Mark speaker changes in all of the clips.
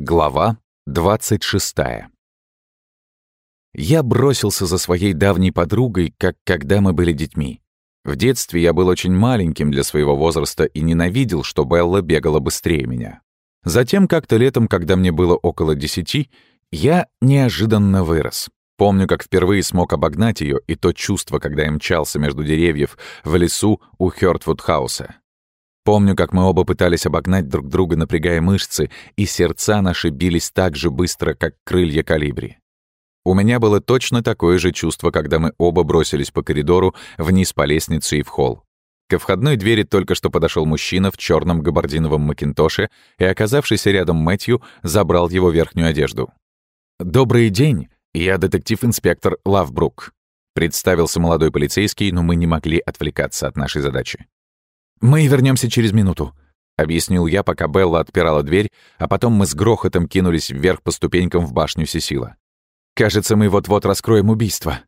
Speaker 1: Глава 26 Я бросился за своей давней подругой, как когда мы были детьми. В детстве я был очень маленьким для своего возраста и ненавидел, что Белла бегала быстрее меня. Затем как-то летом, когда мне было около десяти, я неожиданно вырос. Помню, как впервые смог обогнать ее, и то чувство, когда я мчался между деревьев в лесу у Хёртвуд-хауса. Помню, как мы оба пытались обогнать друг друга, напрягая мышцы, и сердца наши бились так же быстро, как крылья калибри. У меня было точно такое же чувство, когда мы оба бросились по коридору вниз по лестнице и в холл. Ко входной двери только что подошел мужчина в черном габардиновом макинтоше и, оказавшийся рядом Мэтью, забрал его верхнюю одежду. «Добрый день, я детектив-инспектор Лавбрук», — представился молодой полицейский, но мы не могли отвлекаться от нашей задачи. «Мы вернемся через минуту», — объяснил я, пока Белла отпирала дверь, а потом мы с грохотом кинулись вверх по ступенькам в башню Сесила. «Кажется, мы вот-вот раскроем убийство».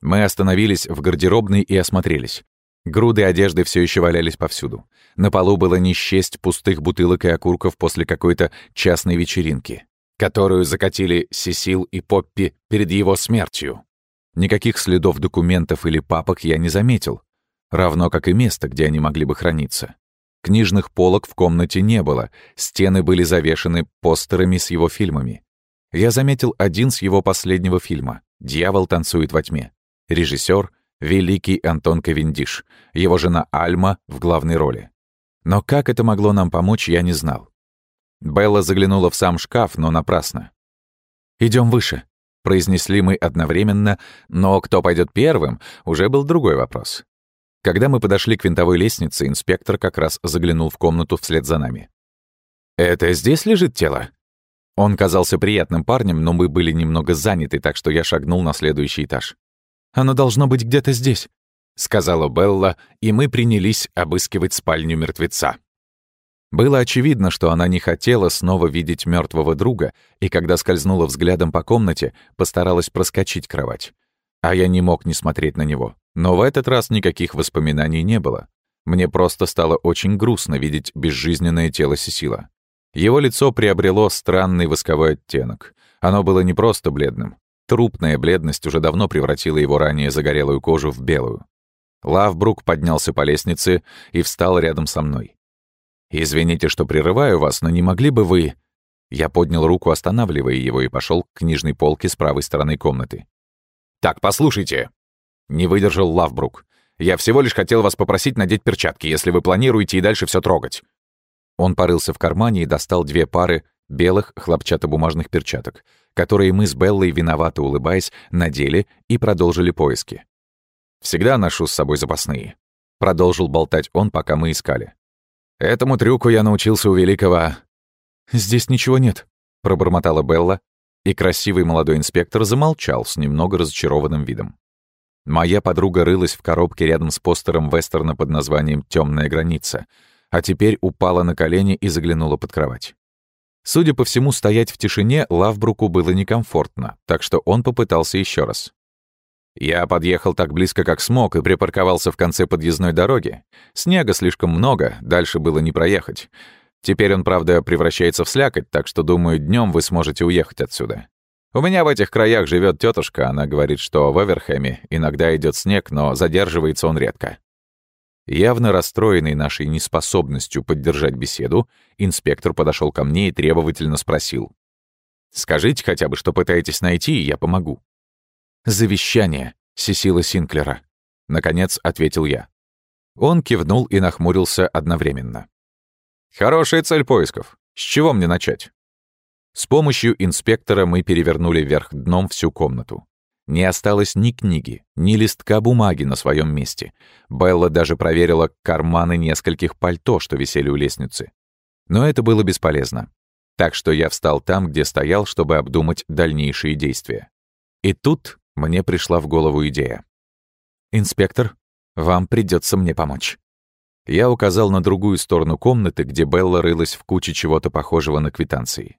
Speaker 1: Мы остановились в гардеробной и осмотрелись. Груды одежды все еще валялись повсюду. На полу было не счесть пустых бутылок и окурков после какой-то частной вечеринки, которую закатили Сесил и Поппи перед его смертью. Никаких следов документов или папок я не заметил, равно как и место, где они могли бы храниться. Книжных полок в комнате не было, стены были завешены постерами с его фильмами. Я заметил один с его последнего фильма «Дьявол танцует во тьме». Режиссер — великий Антон Ковендиш, его жена Альма в главной роли. Но как это могло нам помочь, я не знал. Белла заглянула в сам шкаф, но напрасно. Идем выше», — произнесли мы одновременно, но кто пойдет первым, уже был другой вопрос. Когда мы подошли к винтовой лестнице, инспектор как раз заглянул в комнату вслед за нами. «Это здесь лежит тело?» Он казался приятным парнем, но мы были немного заняты, так что я шагнул на следующий этаж. «Оно должно быть где-то здесь», — сказала Белла, и мы принялись обыскивать спальню мертвеца. Было очевидно, что она не хотела снова видеть мертвого друга, и когда скользнула взглядом по комнате, постаралась проскочить кровать. А я не мог не смотреть на него. Но в этот раз никаких воспоминаний не было. Мне просто стало очень грустно видеть безжизненное тело Сесила. Его лицо приобрело странный восковой оттенок. Оно было не просто бледным. Трупная бледность уже давно превратила его ранее загорелую кожу в белую. Лавбрук поднялся по лестнице и встал рядом со мной. «Извините, что прерываю вас, но не могли бы вы...» Я поднял руку, останавливая его, и пошел к книжной полке с правой стороны комнаты. «Так, послушайте», не выдержал Лавбрук. «Я всего лишь хотел вас попросить надеть перчатки, если вы планируете и дальше все трогать». Он порылся в кармане и достал две пары белых хлопчатобумажных перчаток, которые мы с Беллой, виновато улыбаясь, надели и продолжили поиски. «Всегда ношу с собой запасные», — продолжил болтать он, пока мы искали. «Этому трюку я научился у великого...» «Здесь ничего нет», — пробормотала Белла, и красивый молодой инспектор замолчал с немного разочарованным видом. Моя подруга рылась в коробке рядом с постером вестерна под названием «Темная граница», а теперь упала на колени и заглянула под кровать. Судя по всему, стоять в тишине Лавбруку было некомфортно, так что он попытался еще раз. Я подъехал так близко, как смог, и припарковался в конце подъездной дороги. Снега слишком много, дальше было не проехать. Теперь он, правда, превращается в слякоть, так что, думаю, днем вы сможете уехать отсюда. У меня в этих краях живет тетушка, она говорит, что в Эверхэме иногда идет снег, но задерживается он редко. Явно расстроенный нашей неспособностью поддержать беседу, инспектор подошел ко мне и требовательно спросил. «Скажите хотя бы, что пытаетесь найти, и я помогу». «Завещание Сесила Синклера», — наконец ответил я. Он кивнул и нахмурился одновременно. «Хорошая цель поисков. С чего мне начать?» С помощью инспектора мы перевернули вверх дном всю комнату. Не осталось ни книги, ни листка бумаги на своем месте. Белла даже проверила карманы нескольких пальто, что висели у лестницы. Но это было бесполезно. Так что я встал там, где стоял, чтобы обдумать дальнейшие действия. И тут мне пришла в голову идея. «Инспектор, вам придется мне помочь». Я указал на другую сторону комнаты, где Белла рылась в куче чего-то похожего на квитанции.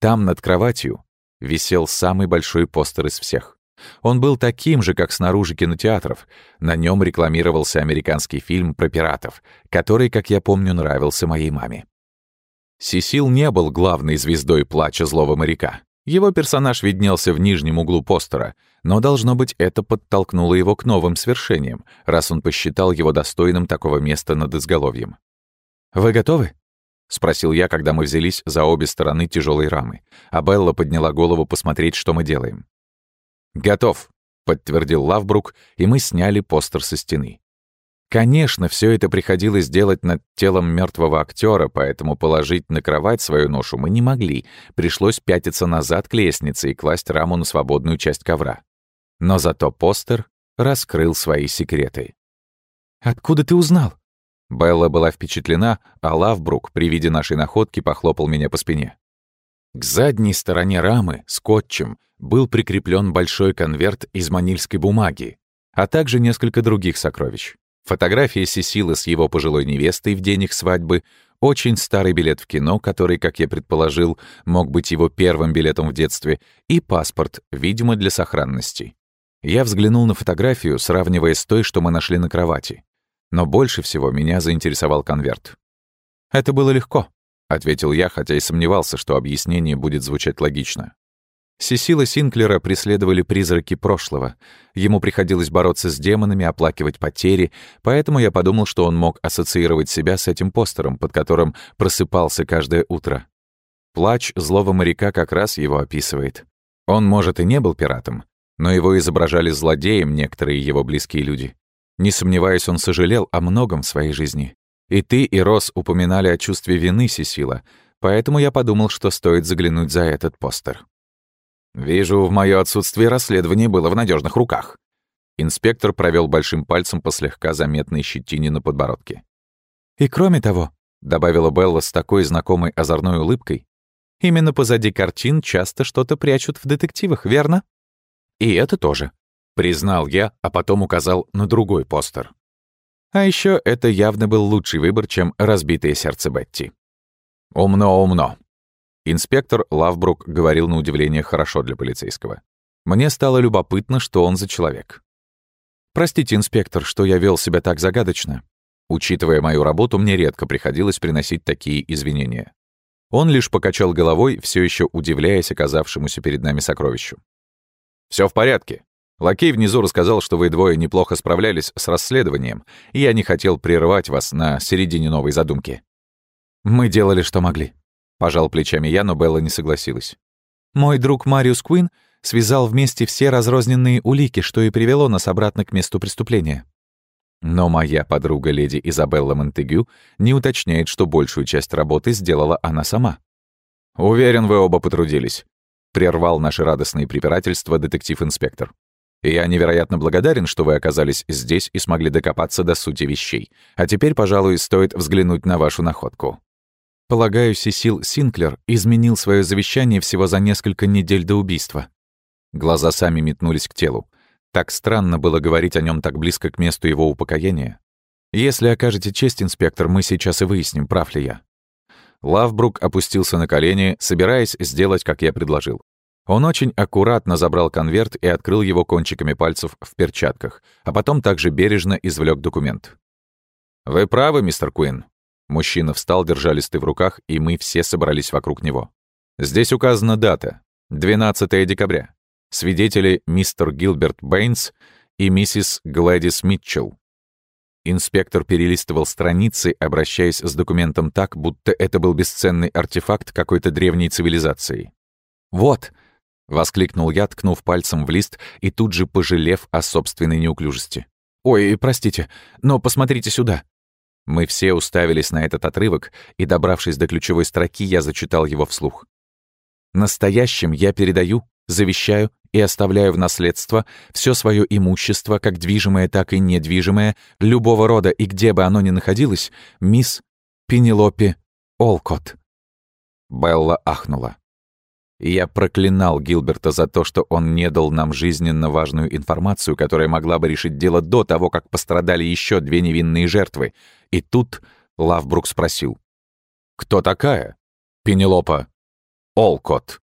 Speaker 1: Там, над кроватью, висел самый большой постер из всех. Он был таким же, как снаружи кинотеатров. На нем рекламировался американский фильм про пиратов, который, как я помню, нравился моей маме. Сисил не был главной звездой плача злого моряка. Его персонаж виднелся в нижнем углу постера, но, должно быть, это подтолкнуло его к новым свершениям, раз он посчитал его достойным такого места над изголовьем. «Вы готовы?» — спросил я, когда мы взялись за обе стороны тяжелой рамы, а Белла подняла голову посмотреть, что мы делаем. «Готов», — подтвердил Лавбрук, и мы сняли постер со стены. Конечно, все это приходилось делать над телом мертвого актера, поэтому положить на кровать свою ношу мы не могли. Пришлось пятиться назад к лестнице и класть раму на свободную часть ковра. Но зато постер раскрыл свои секреты. «Откуда ты узнал?» Белла была впечатлена, а Лавбрук при виде нашей находки похлопал меня по спине. К задней стороне рамы, скотчем, был прикреплен большой конверт из манильской бумаги, а также несколько других сокровищ. Фотография Сесилы с его пожилой невестой в день их свадьбы, очень старый билет в кино, который, как я предположил, мог быть его первым билетом в детстве, и паспорт, видимо, для сохранности. Я взглянул на фотографию, сравнивая с той, что мы нашли на кровати. Но больше всего меня заинтересовал конверт. «Это было легко», — ответил я, хотя и сомневался, что объяснение будет звучать логично. Сесила Синклера преследовали призраки прошлого. Ему приходилось бороться с демонами, оплакивать потери, поэтому я подумал, что он мог ассоциировать себя с этим постером, под которым просыпался каждое утро. Плач злого моряка как раз его описывает. Он, может, и не был пиратом, но его изображали злодеем некоторые его близкие люди. Не сомневаюсь, он сожалел о многом в своей жизни. И ты, и Рос упоминали о чувстве вины Сесила, поэтому я подумал, что стоит заглянуть за этот постер. «Вижу, в моё отсутствие расследование было в надежных руках». Инспектор провел большим пальцем по слегка заметной щетине на подбородке. «И кроме того», — добавила Белла с такой знакомой озорной улыбкой, «именно позади картин часто что-то прячут в детективах, верно?» «И это тоже», — признал я, а потом указал на другой постер. А еще это явно был лучший выбор, чем «Разбитое сердце Бетти». «Умно, умно», Инспектор Лавбрук говорил на удивление хорошо для полицейского. Мне стало любопытно, что он за человек. «Простите, инспектор, что я вел себя так загадочно. Учитывая мою работу, мне редко приходилось приносить такие извинения». Он лишь покачал головой, все еще удивляясь оказавшемуся перед нами сокровищу. Все в порядке. Лакей внизу рассказал, что вы двое неплохо справлялись с расследованием, и я не хотел прерывать вас на середине новой задумки. Мы делали, что могли. Пожал плечами я, но Белла не согласилась. Мой друг Мариус Куин связал вместе все разрозненные улики, что и привело нас обратно к месту преступления. Но моя подруга леди Изабелла Монтегю не уточняет, что большую часть работы сделала она сама. «Уверен, вы оба потрудились», — прервал наше радостное препирательство детектив-инспектор. «Я невероятно благодарен, что вы оказались здесь и смогли докопаться до сути вещей. А теперь, пожалуй, стоит взглянуть на вашу находку». Полагаю, Сесил Синклер изменил свое завещание всего за несколько недель до убийства. Глаза сами метнулись к телу. Так странно было говорить о нем так близко к месту его упокоения. Если окажете честь, инспектор, мы сейчас и выясним, прав ли я. Лавбрук опустился на колени, собираясь сделать, как я предложил. Он очень аккуратно забрал конверт и открыл его кончиками пальцев в перчатках, а потом также бережно извлек документ. «Вы правы, мистер Куин. Мужчина встал, держа листы в руках, и мы все собрались вокруг него. Здесь указана дата — 12 декабря. Свидетели мистер Гилберт Бэйнс и миссис Глэдис Митчелл. Инспектор перелистывал страницы, обращаясь с документом так, будто это был бесценный артефакт какой-то древней цивилизации. «Вот!» — воскликнул я, ткнув пальцем в лист и тут же пожалев о собственной неуклюжести. «Ой, простите, но посмотрите сюда!» Мы все уставились на этот отрывок, и, добравшись до ключевой строки, я зачитал его вслух. «Настоящим я передаю, завещаю и оставляю в наследство все свое имущество, как движимое, так и недвижимое, любого рода и где бы оно ни находилось, мисс Пенелопе Олкот». Белла ахнула. Я проклинал Гилберта за то, что он не дал нам жизненно важную информацию, которая могла бы решить дело до того, как пострадали еще две невинные жертвы. И тут Лавбрук спросил. «Кто такая?» «Пенелопа». «Олкот».